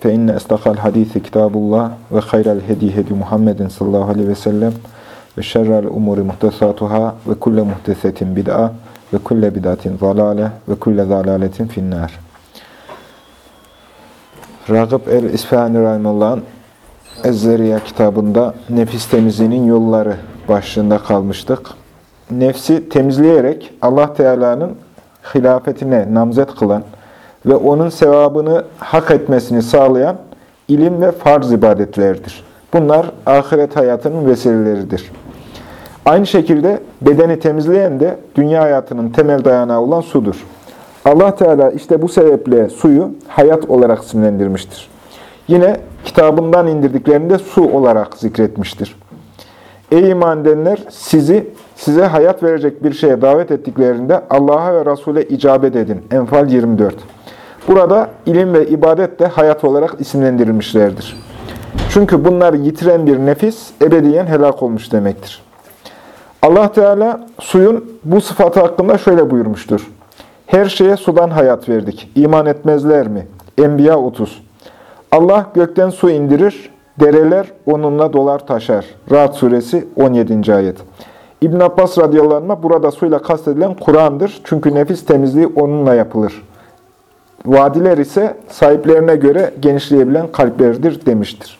Fe inne estakal hadisi kitabullah ve hayral hedi hedi Muhammedin sallallahu aleyhi ve sellem ve şerrel umuri muhtesatuhâ ve kulle muhtesetin bid'a ve kulle bid'atin zalale ve kulle zalaletin finnâr. Ragıp el-İsfahani Rahimullah'ın Ezzeriya kitabında nefis temizliğinin yolları başlığında kalmıştık. Nefsi temizleyerek Allah Teala'nın hilafetine namzet kılan, ve onun sevabını hak etmesini sağlayan ilim ve farz ibadetlerdir. Bunlar ahiret hayatının vesileleridir. Aynı şekilde bedeni temizleyen de dünya hayatının temel dayanağı olan sudur. Allah Teala işte bu sebeple suyu hayat olarak isimlendirmiştir. Yine kitabından indirdiklerinde su olarak zikretmiştir. Ey iman edenler sizi size hayat verecek bir şeye davet ettiklerinde Allah'a ve Resul'e icabet edin. Enfal 24 Burada ilim ve ibadet de hayat olarak isimlendirilmişlerdir. Çünkü bunları yitiren bir nefis ebediyen helak olmuş demektir. Allah Teala suyun bu sıfatı hakkında şöyle buyurmuştur. Her şeye sudan hayat verdik. İman etmezler mi? Enbiya 30. Allah gökten su indirir, dereler onunla dolar taşar. Rahat suresi 17. ayet. İbn Abbas radıyallahu anh burada suyla kastedilen Kur'an'dır. Çünkü nefis temizliği onunla yapılır. Vadiler ise sahiplerine göre genişleyebilen kalplerdir demiştir.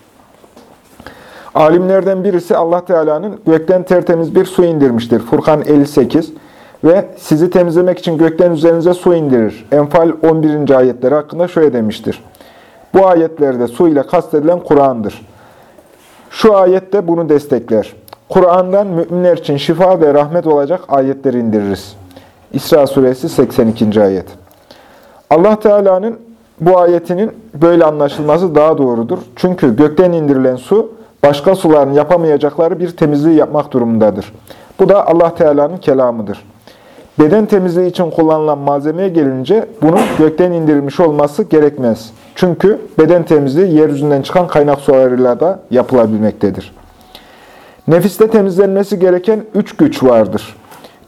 Alimlerden birisi Allah Teala'nın gökten tertemiz bir su indirmiştir. Furkan 58 ve sizi temizlemek için gökten üzerinize su indirir. Enfal 11. ayetleri hakkında şöyle demiştir. Bu ayetlerde su ile kastedilen Kur'an'dır. Şu ayette bunu destekler. Kur'an'dan müminler için şifa ve rahmet olacak ayetleri indiririz. İsra suresi 82. ayet. Allah Teala'nın bu ayetinin böyle anlaşılması daha doğrudur. Çünkü gökten indirilen su başka suların yapamayacakları bir temizliği yapmak durumundadır. Bu da Allah Teala'nın kelamıdır. Beden temizliği için kullanılan malzemeye gelince bunun gökten indirilmiş olması gerekmez. Çünkü beden temizliği yeryüzünden çıkan kaynak sularıyla da yapılabilmektedir. Nefiste temizlenmesi gereken üç güç vardır.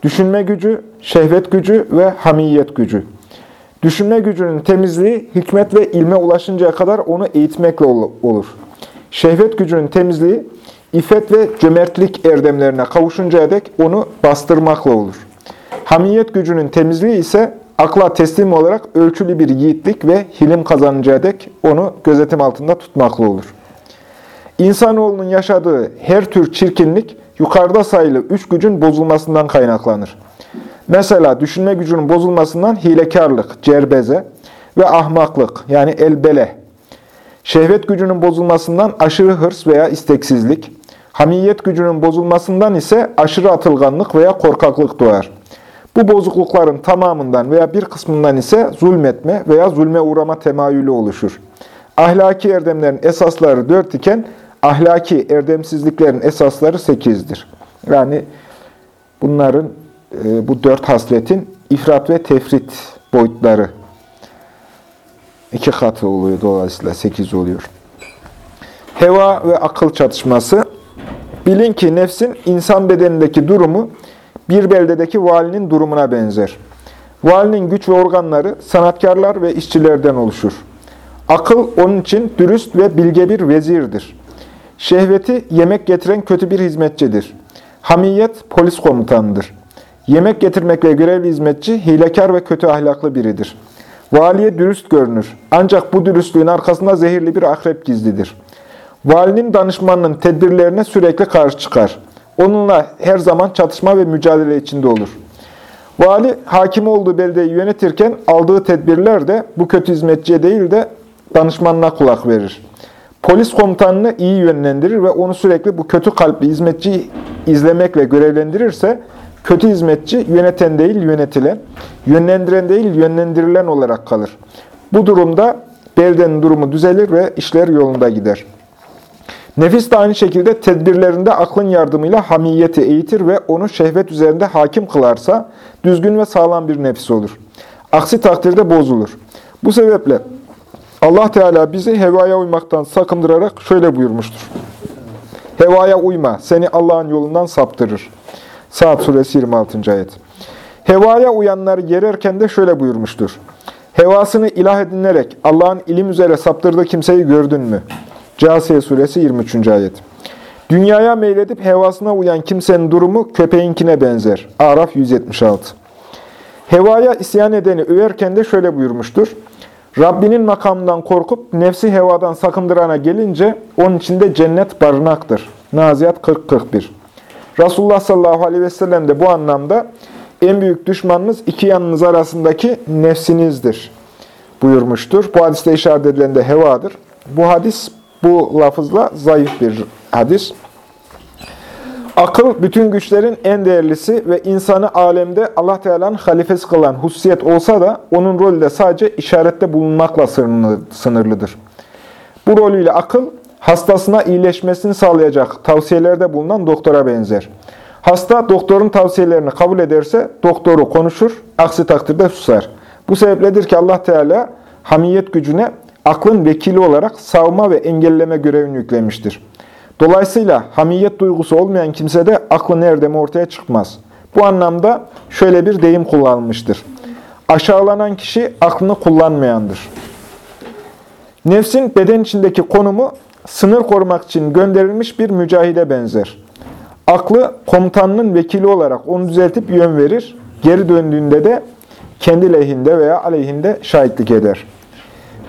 Düşünme gücü, şehvet gücü ve hamiyet gücü. Düşünme gücünün temizliği hikmet ve ilme ulaşıncaya kadar onu eğitmekle olur. Şehvet gücünün temizliği iffet ve cömertlik erdemlerine kavuşuncaya dek onu bastırmakla olur. Hamiyet gücünün temizliği ise akla teslim olarak ölçülü bir yiğitlik ve hilim kazanıncaya dek onu gözetim altında tutmakla olur. İnsanoğlunun yaşadığı her tür çirkinlik yukarıda sayılı üç gücün bozulmasından kaynaklanır. Mesela düşünme gücünün bozulmasından hilekarlık, cerbeze ve ahmaklık yani elbele. Şehvet gücünün bozulmasından aşırı hırs veya isteksizlik. Hamiyet gücünün bozulmasından ise aşırı atılganlık veya korkaklık doğar. Bu bozuklukların tamamından veya bir kısmından ise zulmetme veya zulme uğrama temayülü oluşur. Ahlaki erdemlerin esasları dört iken ahlaki erdemsizliklerin esasları sekizdir. Yani bunların e, bu dört hasletin ifrat ve tefrit boyutları iki katı oluyor dolayısıyla sekiz oluyor. Heva ve akıl çatışması. Bilin ki nefsin insan bedenindeki durumu bir beldedeki valinin durumuna benzer. Valinin güç ve organları sanatkarlar ve işçilerden oluşur. Akıl onun için dürüst ve bilge bir vezirdir. Şehveti yemek getiren kötü bir hizmetçidir. Hamiyet polis komutanıdır. Yemek getirmekle görevli hizmetçi hilekar ve kötü ahlaklı biridir. Valiye dürüst görünür. Ancak bu dürüstlüğün arkasında zehirli bir akrep gizlidir. Valinin danışmanının tedbirlerine sürekli karşı çıkar. Onunla her zaman çatışma ve mücadele içinde olur. Vali hakim olduğu beldeyi yönetirken aldığı tedbirler de bu kötü hizmetçiye değil de danışmanına kulak verir. Polis komutanını iyi yönlendirir ve onu sürekli bu kötü kalpli hizmetçiyi izlemekle görevlendirirse Kötü hizmetçi yöneten değil yönetilen, yönlendiren değil yönlendirilen olarak kalır. Bu durumda beldenin durumu düzelir ve işler yolunda gider. Nefis de aynı şekilde tedbirlerinde aklın yardımıyla hamiyeti eğitir ve onu şehvet üzerinde hakim kılarsa düzgün ve sağlam bir nefis olur. Aksi takdirde bozulur. Bu sebeple Allah Teala bizi hevaya uymaktan sakındırarak şöyle buyurmuştur. Hevaya uyma, seni Allah'ın yolundan saptırır. Saat suresi 26. ayet. Hevaya uyanları yererken de şöyle buyurmuştur. Hevasını ilah edinilerek Allah'ın ilim üzere saptırdığı kimseyi gördün mü? Câsiye suresi 23. ayet. Dünyaya meyledip hevasına uyan kimsenin durumu köpeğinkine benzer. Araf 176. Hevaya isyan edeni överken de şöyle buyurmuştur. Rabbinin makamından korkup nefsi hevadan sakındırana gelince onun içinde cennet barınaktır. Naziyat 40-41. Resulullah sallallahu aleyhi ve sellem de bu anlamda en büyük düşmanınız iki yanınız arasındaki nefsinizdir buyurmuştur. Bu hadiste işaret edilen de hevadır. Bu hadis bu lafızla zayıf bir hadis. Akıl bütün güçlerin en değerlisi ve insanı alemde Allah Teala'nın halifesi kılan hususiyet olsa da onun rolü de sadece işarette bulunmakla sınırlıdır. Bu rolüyle akıl hastasına iyileşmesini sağlayacak tavsiyelerde bulunan doktora benzer. Hasta doktorun tavsiyelerini kabul ederse doktoru konuşur, aksi takdirde susar. Bu sebepledir ki Allah Teala hamiyet gücüne aklın vekili olarak savma ve engelleme görevini yüklemiştir. Dolayısıyla hamiyet duygusu olmayan kimsede aklı nerede mi ortaya çıkmaz. Bu anlamda şöyle bir deyim kullanılmıştır. Aşağılanan kişi aklını kullanmayandır. Nefsin beden içindeki konumu sınır korumak için gönderilmiş bir mücahide benzer. Aklı komutanının vekili olarak onu düzeltip yön verir. Geri döndüğünde de kendi lehinde veya aleyhinde şahitlik eder.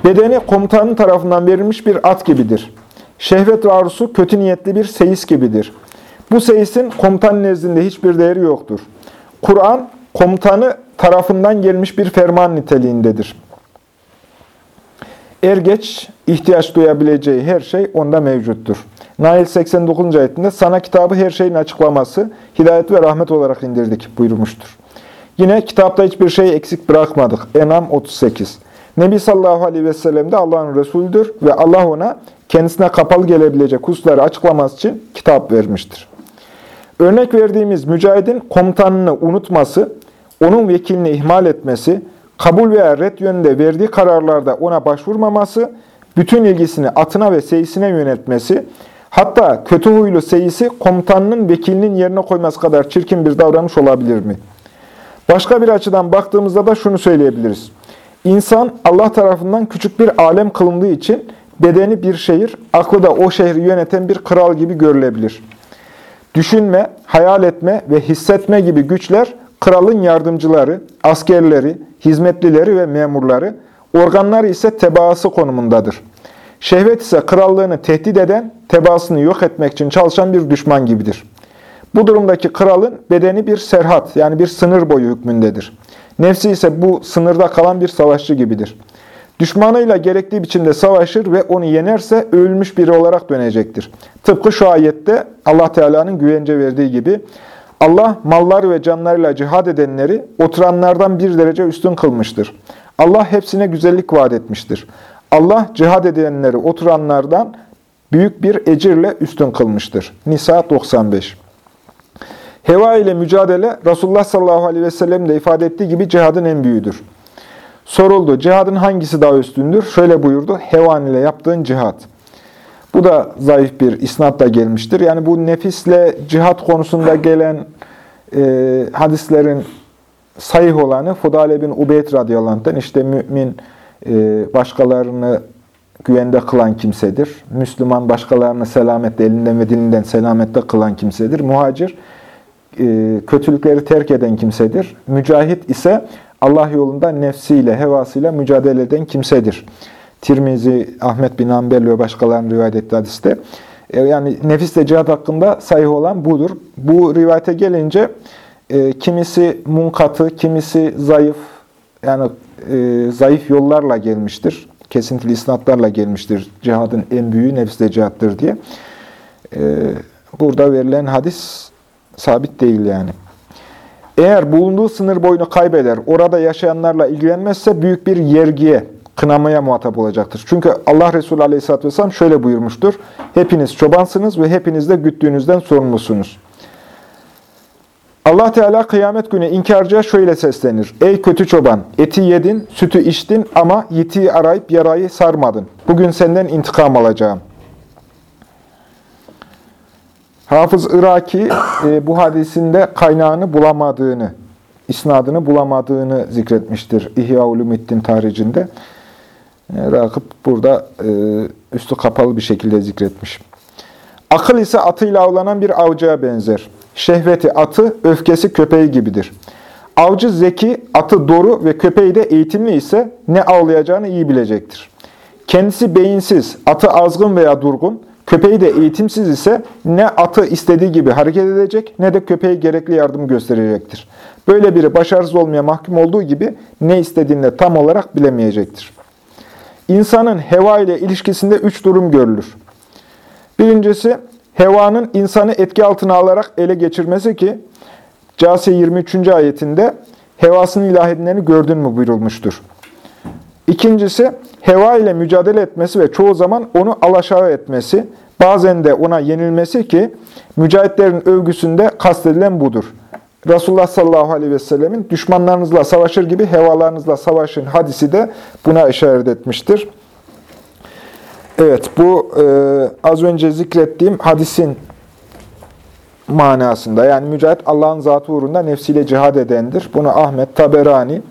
Bedeni komutanın tarafından verilmiş bir at gibidir. Şehvet ve arzusu kötü niyetli bir seyis gibidir. Bu seyisin komutan nezdinde hiçbir değeri yoktur. Kur'an, komutanı tarafından gelmiş bir ferman niteliğindedir. Er geç ihtiyaç duyabileceği her şey onda mevcuttur. Nail 89. ayetinde sana kitabı her şeyin açıklaması, hidayet ve rahmet olarak indirdik buyurmuştur. Yine kitapta hiçbir şey eksik bırakmadık. Enam 38. Nebi sallallahu aleyhi ve sellem de Allah'ın Resulüdür ve Allah ona kendisine kapalı gelebilecek hususları açıklaması için kitap vermiştir. Örnek verdiğimiz mücahidin komutanını unutması, onun vekilini ihmal etmesi, kabul veya red yönünde verdiği kararlarda ona başvurmaması, bütün ilgisini atına ve seyisine yöneltmesi, hatta kötü huylu seyisi komutanının vekilinin yerine koyması kadar çirkin bir davranış olabilir mi? Başka bir açıdan baktığımızda da şunu söyleyebiliriz. İnsan Allah tarafından küçük bir alem kılındığı için bedeni bir şehir, aklı da o şehri yöneten bir kral gibi görülebilir. Düşünme, hayal etme ve hissetme gibi güçler kralın yardımcıları, askerleri, hizmetlileri ve memurları, organları ise tebaası konumundadır. Şehvet ise krallığını tehdit eden, tebaasını yok etmek için çalışan bir düşman gibidir. Bu durumdaki kralın bedeni bir serhat yani bir sınır boyu hükmündedir. Nefsi ise bu sınırda kalan bir savaşçı gibidir. Düşmanıyla gerektiği biçimde savaşır ve onu yenerse ölmüş biri olarak dönecektir. Tıpkı şu ayette Allah Teala'nın güvence verdiği gibi Allah mallar ve canlarıyla cihad edenleri oturanlardan bir derece üstün kılmıştır. Allah hepsine güzellik vaat etmiştir. Allah cihad edenleri oturanlardan büyük bir ecirle üstün kılmıştır. Nisa 95 Heva ile mücadele Resulullah sallallahu aleyhi ve sellem de ifade ettiği gibi cihadın en büyüğüdür. Soruldu, cihadın hangisi daha üstündür? Şöyle buyurdu, hevan ile yaptığın cihad. Bu da zayıf bir isnatla gelmiştir. Yani bu nefisle cihat konusunda gelen e, hadislerin sayih olanı Fudale bin Ubeyd radıyallahu işte mümin e, başkalarını güvende kılan kimsedir. Müslüman başkalarını selamette, elinden ve dilinden selamette kılan kimsedir. Muhacir e, kötülükleri terk eden kimsedir. Mücahit ise Allah yolunda nefsiyle, hevasıyla mücadele eden kimsedir. Tirmizi, Ahmet bin Ambel ve başkalarının rivayet ettiği hadiste. E, yani nefisle cihat hakkında sayı olan budur. Bu rivayete gelince e, kimisi munkatı, kimisi zayıf, yani e, zayıf yollarla gelmiştir. Kesintili isnatlarla gelmiştir. Cihadın en büyüğü nefisle cihattır diye. E, burada verilen hadis sabit değil yani. Eğer bulunduğu sınır boyunu kaybeder, orada yaşayanlarla ilgilenmezse büyük bir yergiye, kınamaya muhatap olacaktır. Çünkü Allah Resulü Aleyhisselatü Vesselam şöyle buyurmuştur. Hepiniz çobansınız ve hepiniz de güttüğünüzden sorumlusunuz. Allah Teala kıyamet günü inkarcıya şöyle seslenir. Ey kötü çoban, eti yedin, sütü içtin ama yitiği arayıp yarayı sarmadın. Bugün senden intikam alacağım. Hafız Iraki e, bu hadisinde kaynağını bulamadığını, isnadını bulamadığını zikretmiştir İhya Ulumiddin tarihinde. E, Rakip burada e, üstü kapalı bir şekilde zikretmiş. Akıl ise atıyla avlanan bir avcıya benzer. Şehveti atı, öfkesi köpeği gibidir. Avcı zeki, atı doğru ve köpeği de eğitimli ise ne avlayacağını iyi bilecektir. Kendisi beyinsiz, atı azgın veya durgun, köpeği de eğitimsiz ise ne atı istediği gibi hareket edecek ne de köpeğe gerekli yardım gösterecektir. Böyle biri başarısız olmaya mahkum olduğu gibi ne istediğini de tam olarak bilemeyecektir. İnsanın heva ile ilişkisinde üç durum görülür. Birincisi, hevanın insanı etki altına alarak ele geçirmesi ki, Câsiye 23. ayetinde hevasını ilah gördün mü buyurulmuştur. İkincisi, heva ile mücadele etmesi ve çoğu zaman onu alaşağı etmesi, bazen de ona yenilmesi ki, mücahitlerin övgüsünde kastedilen budur. Resulullah sallallahu aleyhi ve sellemin düşmanlarınızla savaşır gibi hevalarınızla savaşın hadisi de buna işaret etmiştir. Evet, bu e, az önce zikrettiğim hadisin manasında. Yani mücahit Allah'ın zatı uğrunda nefsiyle cihad edendir. Bunu Ahmet, Taberani,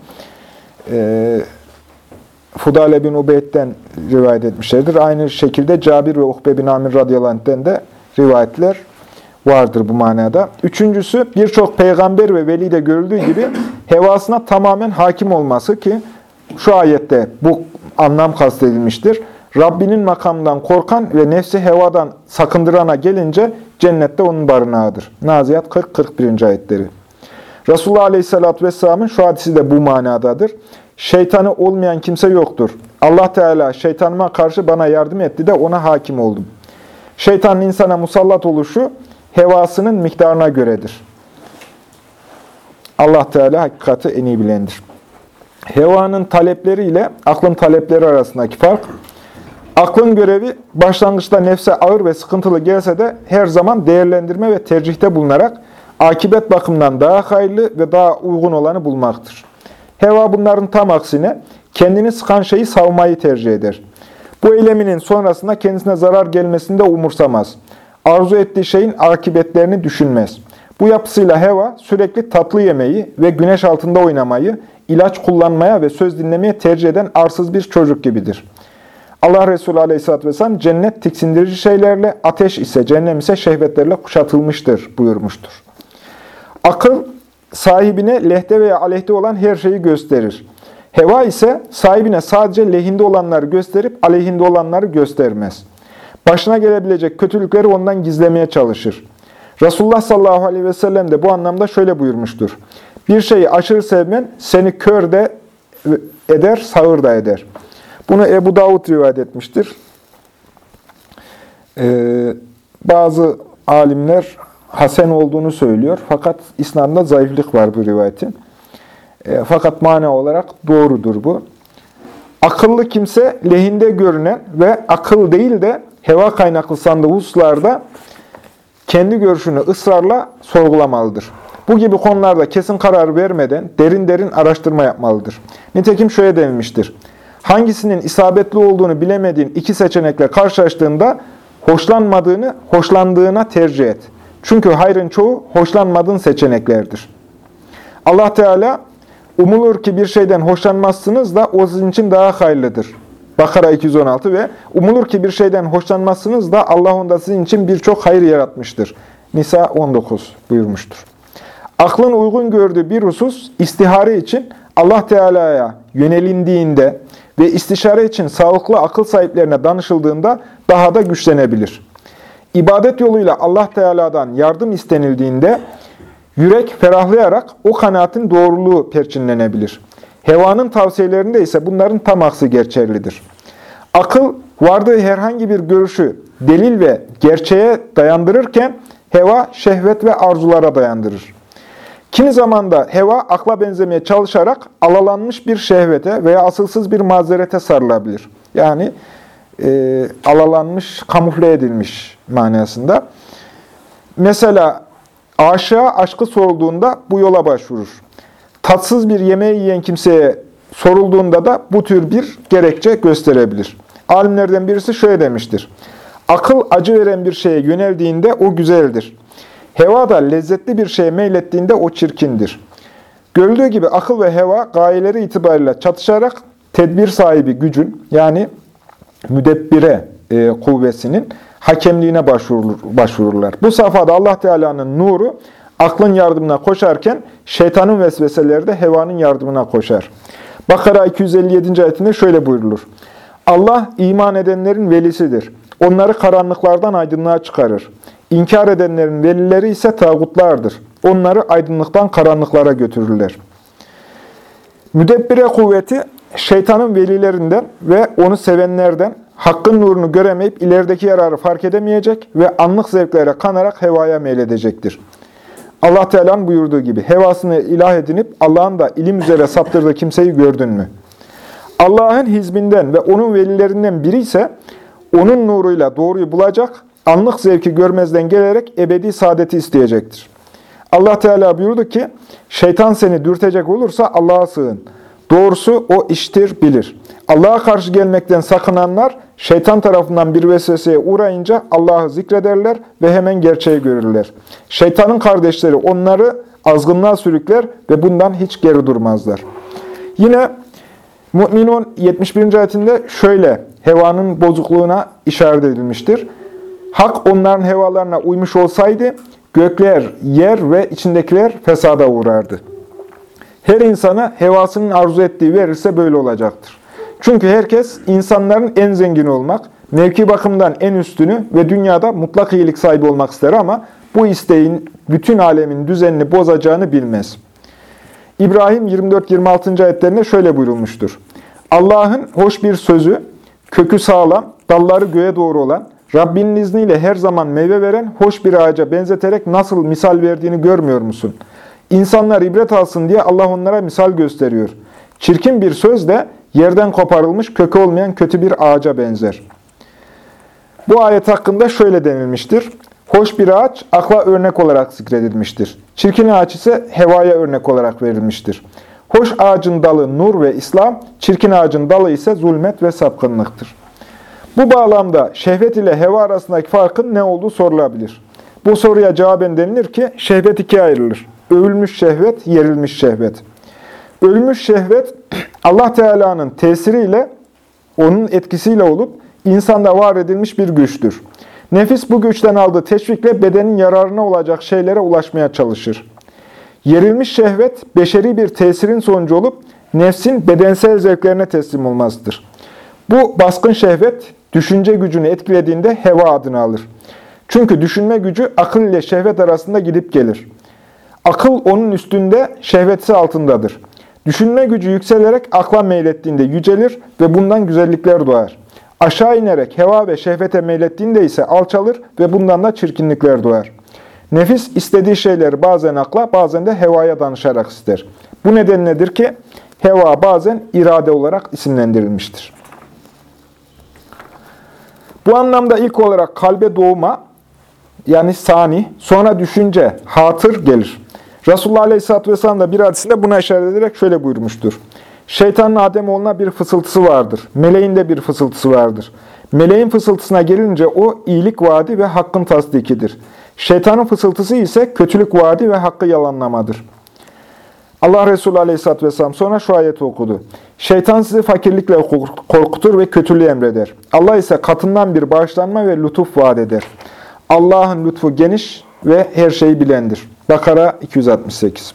e, Fudale bin Ubeyd'den rivayet etmişlerdir. Aynı şekilde Cabir ve Uhbe bin Amir radıyallahu de rivayetler vardır bu manada. Üçüncüsü birçok peygamber ve veli de görüldüğü gibi hevasına tamamen hakim olması ki şu ayette bu anlam kastedilmiştir. Rabbinin makamından korkan ve nefsi hevadan sakındırana gelince cennette onun barınağıdır. Naziyat 40-41. ayetleri. Resulullah Aleyhisselatü Vesselam'ın şu hadisi de bu manadadır. Şeytanı olmayan kimse yoktur. Allah Teala şeytanıma karşı bana yardım etti de ona hakim oldum. Şeytanın insana musallat oluşu hevasının miktarına göredir. Allah Teala hakikati en iyi bilendir. Hevanın talepleri ile aklın talepleri arasındaki fark, aklın görevi başlangıçta nefse ağır ve sıkıntılı gelse de her zaman değerlendirme ve tercihte bulunarak akibet bakımından daha hayırlı ve daha uygun olanı bulmaktır. Heva bunların tam aksine kendini sıkan şeyi savmayı tercih eder. Bu eyleminin sonrasında kendisine zarar gelmesini de umursamaz. Arzu ettiği şeyin akıbetlerini düşünmez. Bu yapısıyla heva sürekli tatlı yemeyi ve güneş altında oynamayı, ilaç kullanmaya ve söz dinlemeye tercih eden arsız bir çocuk gibidir. Allah Resulü Aleyhisselatü Vesselam cennet tiksindirici şeylerle, ateş ise cehennem ise şehvetlerle kuşatılmıştır buyurmuştur. Akıl sahibine lehte veya aleyhte olan her şeyi gösterir. Heva ise sahibine sadece lehinde olanları gösterip aleyhinde olanları göstermez. Başına gelebilecek kötülükleri ondan gizlemeye çalışır. Resulullah sallallahu aleyhi ve sellem de bu anlamda şöyle buyurmuştur. Bir şeyi aşırı sevmen seni kör de eder, sağır da eder. Bunu Ebu Davud rivayet etmiştir. Ee, bazı alimler Hasen olduğunu söylüyor. Fakat İslam'da zayıflık var bu rivayetin. E, fakat mana olarak doğrudur bu. Akıllı kimse lehinde görünen ve akıl değil de heva kaynaklı sandığı hususlarda kendi görüşünü ısrarla sorgulamalıdır. Bu gibi konularda kesin karar vermeden derin derin araştırma yapmalıdır. Nitekim şöyle denilmiştir. Hangisinin isabetli olduğunu bilemediğin iki seçenekle karşılaştığında hoşlanmadığını hoşlandığına tercih et. Çünkü hayrın çoğu hoşlanmadığın seçeneklerdir. Allah Teala umulur ki bir şeyden hoşlanmazsınız da o sizin için daha hayırlıdır. Bakara 216 ve umulur ki bir şeyden hoşlanmazsınız da Allah onda sizin için birçok hayır yaratmıştır. Nisa 19 buyurmuştur. Aklın uygun gördüğü bir husus istihare için Allah Teala'ya yönelindiğinde ve istişare için sağlıklı akıl sahiplerine danışıldığında daha da güçlenebilir. İbadet yoluyla Allah Teala'dan yardım istenildiğinde yürek ferahlayarak o kanaatin doğruluğu perçinlenebilir. Hevanın tavsiyelerinde ise bunların tam aksi geçerlidir. Akıl vardığı herhangi bir görüşü delil ve gerçeğe dayandırırken heva şehvet ve arzulara dayandırır. Kimi zaman da heva akla benzemeye çalışarak alalanmış bir şehvete veya asılsız bir mazerete sarılabilir. Yani e, alalanmış, kamufle edilmiş manasında. Mesela aşağı aşkı sorulduğunda bu yola başvurur. Tatsız bir yemeği yiyen kimseye sorulduğunda da bu tür bir gerekçe gösterebilir. Alimlerden birisi şöyle demiştir. Akıl acı veren bir şeye yöneldiğinde o güzeldir. Heva da lezzetli bir şeye meylettiğinde o çirkindir. Görüldüğü gibi akıl ve heva gayeleri itibariyle çatışarak tedbir sahibi gücün yani müdebbire e, kuvvesinin hakemliğine başvurur, başvururlar. Bu safhada Allah Teala'nın nuru aklın yardımına koşarken şeytanın vesveseleri de hevanın yardımına koşar. Bakara 257. ayetinde şöyle buyurulur. Allah iman edenlerin velisidir. Onları karanlıklardan aydınlığa çıkarır. İnkar edenlerin velileri ise tağutlardır. Onları aydınlıktan karanlıklara götürürler. Müdebbire kuvveti şeytanın velilerinden ve onu sevenlerden hakkın nurunu göremeyip ilerideki yararı fark edemeyecek ve anlık zevklere kanarak hevaya meyledecektir. Allah Teala'nın buyurduğu gibi hevasını ilah edinip Allah'ın da ilim üzere saptırdığı kimseyi gördün mü? Allah'ın hizbinden ve onun velilerinden biri ise onun nuruyla doğruyu bulacak, anlık zevki görmezden gelerek ebedi saadeti isteyecektir. Allah Teala buyurdu ki, şeytan seni dürtecek olursa Allah'a sığın. Doğrusu o iştir, bilir. Allah'a karşı gelmekten sakınanlar, şeytan tarafından bir vesveseye uğrayınca Allah'ı zikrederler ve hemen gerçeği görürler. Şeytanın kardeşleri onları azgınlığa sürükler ve bundan hiç geri durmazlar. Yine Mü'minun 71. ayetinde şöyle hevanın bozukluğuna işaret edilmiştir. Hak onların hevalarına uymuş olsaydı gökler, yer ve içindekiler fesada uğrardı. Her insana hevasının arzu ettiği verirse böyle olacaktır. Çünkü herkes insanların en zengin olmak, mevki bakımdan en üstünü ve dünyada mutlak iyilik sahibi olmak ister ama bu isteğin bütün alemin düzenini bozacağını bilmez. İbrahim 24-26. ayetlerinde şöyle buyurulmuştur. Allah'ın hoş bir sözü, kökü sağlam, dalları göğe doğru olan, Rabbinin izniyle her zaman meyve veren hoş bir ağaca benzeterek nasıl misal verdiğini görmüyor musun? İnsanlar ibret alsın diye Allah onlara misal gösteriyor. Çirkin bir söz de yerden koparılmış, kökü olmayan kötü bir ağaca benzer. Bu ayet hakkında şöyle denilmiştir. Hoş bir ağaç akla örnek olarak zikredilmiştir. Çirkin ağaç ise hevaya örnek olarak verilmiştir. Hoş ağacın dalı nur ve İslam, çirkin ağacın dalı ise zulmet ve sapkınlıktır. Bu bağlamda şehvet ile heva arasındaki farkın ne olduğu sorulabilir. Bu soruya cevaben denilir ki şehvet ikiye ayrılır. Övülmüş şehvet, yerilmiş şehvet. Ölmüş şehvet Allah Teala'nın tesiriyle, onun etkisiyle olup insanda var edilmiş bir güçtür. Nefis bu güçten aldığı teşvikle bedenin yararına olacak şeylere ulaşmaya çalışır. Yerilmiş şehvet, beşeri bir tesirin sonucu olup nefsin bedensel zevklerine teslim olmasıdır. Bu baskın şehvet, düşünce gücünü etkilediğinde heva adını alır. Çünkü düşünme gücü akıl ile şehvet arasında gidip gelir. Akıl onun üstünde, şehvetsi altındadır. Düşünme gücü yükselerek akla meylettiğinde yücelir ve bundan güzellikler doğar. Aşağı inerek heva ve şehvete meylettiğinde ise alçalır ve bundan da çirkinlikler doğar. Nefis istediği şeyleri bazen akla bazen de hevaya danışarak ister. Bu neden nedir ki heva bazen irade olarak isimlendirilmiştir. Bu anlamda ilk olarak kalbe doğma yani sani, sonra düşünce, hatır gelir. Resulullah Aleyhisselatü Vesselam da bir hadisinde buna işaret ederek şöyle buyurmuştur. Şeytanın Ademoğluna bir fısıltısı vardır. Meleğin de bir fısıltısı vardır. Meleğin fısıltısına gelince o iyilik vaadi ve hakkın tasdikidir. Şeytanın fısıltısı ise kötülük vaadi ve hakkı yalanlamadır. Allah Resulü Aleyhisselatü Vesselam sonra şu ayeti okudu. Şeytan sizi fakirlikle korkutur ve kötülüğü emreder. Allah ise katından bir bağışlanma ve lütuf vaat eder. Allah'ın lütfu geniş ve her şeyi bilendir. Bakara 268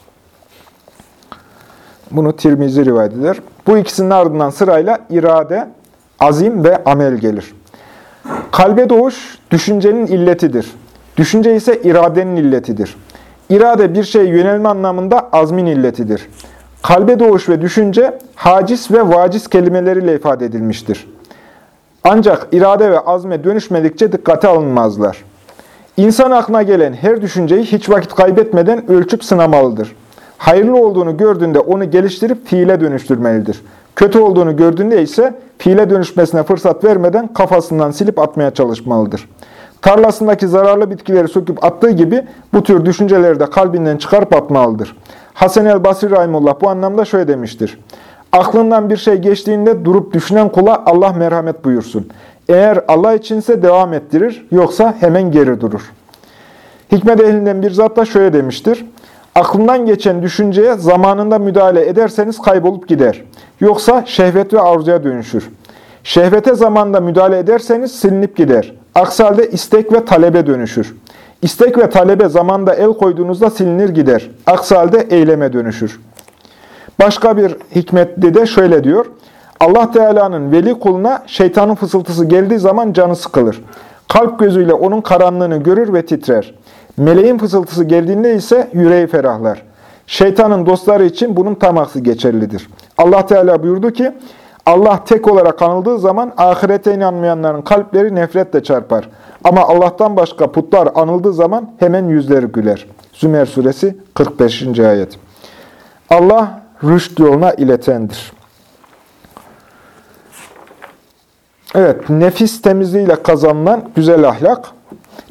Bunu Tirmizi rivayet eder. Bu ikisinin ardından sırayla irade, azim ve amel gelir. Kalbe doğuş düşüncenin illetidir. Düşünce ise iradenin illetidir. İrade bir şeye yönelme anlamında azmin illetidir. Kalbe doğuş ve düşünce hacis ve vaciz kelimeleriyle ifade edilmiştir. Ancak irade ve azme dönüşmedikçe dikkate alınmazlar. İnsan aklına gelen her düşünceyi hiç vakit kaybetmeden ölçüp sınamalıdır. Hayırlı olduğunu gördüğünde onu geliştirip fiile dönüştürmelidir. Kötü olduğunu gördüğünde ise fiile dönüşmesine fırsat vermeden kafasından silip atmaya çalışmalıdır. Tarlasındaki zararlı bitkileri söküp attığı gibi bu tür düşünceleri de kalbinden çıkarıp atmalıdır. Hasan el Basri Rahimullah bu anlamda şöyle demiştir. Aklından bir şey geçtiğinde durup düşünen kula Allah merhamet buyursun. Eğer Allah içinse devam ettirir, yoksa hemen geri durur. Hikmet ehlinden bir zat da şöyle demiştir. Aklından geçen düşünceye zamanında müdahale ederseniz kaybolup gider. Yoksa şehvet ve arzuya dönüşür. Şehvete zamanında müdahale ederseniz silinip gider. Aksi halde istek ve talebe dönüşür. İstek ve talebe zamanda el koyduğunuzda silinir gider. Aksi halde eyleme dönüşür. Başka bir hikmetli de şöyle diyor. Allah Teala'nın veli kuluna şeytanın fısıltısı geldiği zaman canı sıkılır. Kalp gözüyle onun karanlığını görür ve titrer. Meleğin fısıltısı geldiğinde ise yüreği ferahlar. Şeytanın dostları için bunun tam aksi geçerlidir. Allah Teala buyurdu ki, Allah tek olarak anıldığı zaman ahirete inanmayanların kalpleri nefretle çarpar. Ama Allah'tan başka putlar anıldığı zaman hemen yüzleri güler. Zümer suresi 45. ayet. Allah rüşt yoluna iletendir. Evet, nefis temizliğiyle kazanılan güzel ahlak.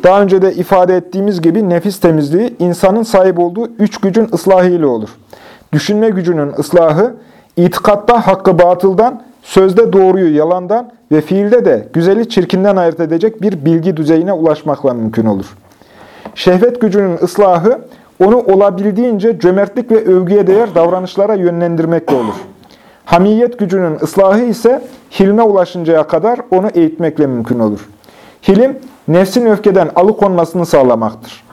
Daha önce de ifade ettiğimiz gibi nefis temizliği insanın sahip olduğu üç gücün ıslahı ile olur. Düşünme gücünün ıslahı, itikatta hakkı batıldan, sözde doğruyu yalandan ve fiilde de güzeli çirkinden ayırt edecek bir bilgi düzeyine ulaşmakla mümkün olur. Şehvet gücünün ıslahı, onu olabildiğince cömertlik ve övgüye değer davranışlara yönlendirmekle olur. Hamiyet gücünün ıslahı ise hilme ulaşıncaya kadar onu eğitmekle mümkün olur. Hilim, nefsin öfkeden alıkonmasını sağlamaktır.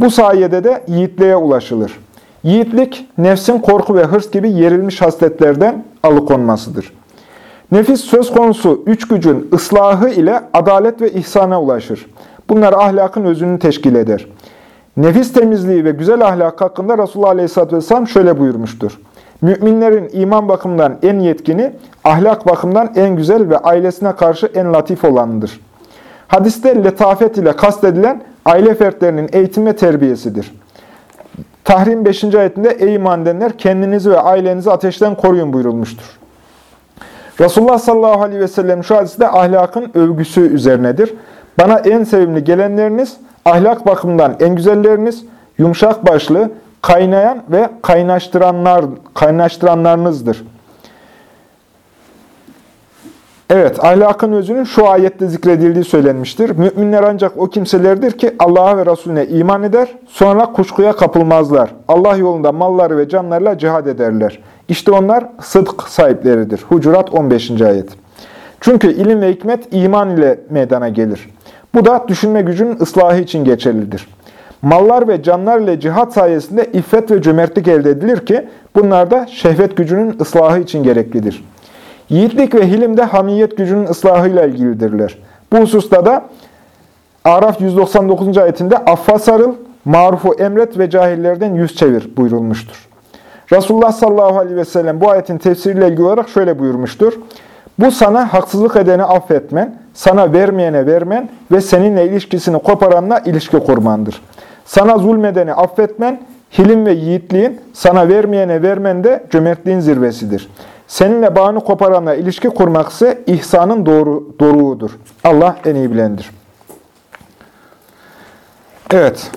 Bu sayede de yiğitliğe ulaşılır. Yiğitlik, nefsin korku ve hırs gibi yerilmiş hasletlerden alıkonmasıdır. Nefis söz konusu üç gücün ıslahı ile adalet ve ihsana ulaşır. Bunlar ahlakın özünü teşkil eder. Nefis temizliği ve güzel ahlak hakkında Resulullah Aleyhisselatü Vesselam şöyle buyurmuştur. Müminlerin iman bakımından en yetkini, ahlak bakımından en güzel ve ailesine karşı en latif olanıdır. Hadiste letafet ile kastedilen aile fertlerinin eğitim ve terbiyesidir. Tahrim 5. ayetinde ey iman edenler kendinizi ve ailenizi ateşten koruyun buyurulmuştur. Resulullah sallallahu aleyhi ve sellem şu hadiste ahlakın övgüsü üzerinedir. Bana en sevimli gelenleriniz, ahlak bakımından en güzelleriniz, yumuşak başlı, kaynayan ve kaynaştıranlar, kaynaştıranlarınızdır. Evet, ahlakın özünün şu ayette zikredildiği söylenmiştir. Müminler ancak o kimselerdir ki Allah'a ve Resulüne iman eder, sonra kuşkuya kapılmazlar. Allah yolunda malları ve canlarıyla cihad ederler. İşte onlar sıdk sahipleridir. Hucurat 15. ayet. Çünkü ilim ve hikmet iman ile meydana gelir. Bu da düşünme gücünün ıslahı için geçerlidir. Mallar ve canlar ile cihat sayesinde iffet ve cömertlik elde edilir ki bunlar da şehvet gücünün ıslahı için gereklidir. Yiğitlik ve hilim de hamiyet gücünün ıslahıyla ilgilidirler. Bu hususta da Araf 199. ayetinde affa sarıl, marufu emret ve cahillerden yüz çevir buyurulmuştur. Resulullah sallallahu aleyhi ve sellem bu ayetin tefsiriyle ilgili olarak şöyle buyurmuştur. Bu sana haksızlık edeni affetmen, sana vermeyene vermen ve seninle ilişkisini koparanla ilişki kurmandır. Sana zulmedeni affetmen, hilim ve yiğitliğin, sana vermeyene vermen de cömertliğin zirvesidir. Seninle bağını koparanla ilişki kurmak ise ihsanın doğru, doruğudur. Allah en iyi bilendir. Evet.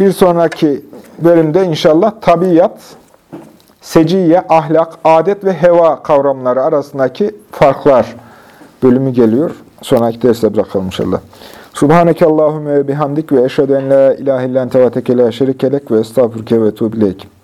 Bir sonraki bölümde inşallah tabiat, seciye, ahlak, adet ve heva kavramları arasındaki farklar bölümü geliyor. Sonraki derste bırakalım inşallah. Subhaneke Allahümme bihamdik ve eşhedü en la ilahe illan tevateke la şerikelek ve estağfurke ve tuğbileyk.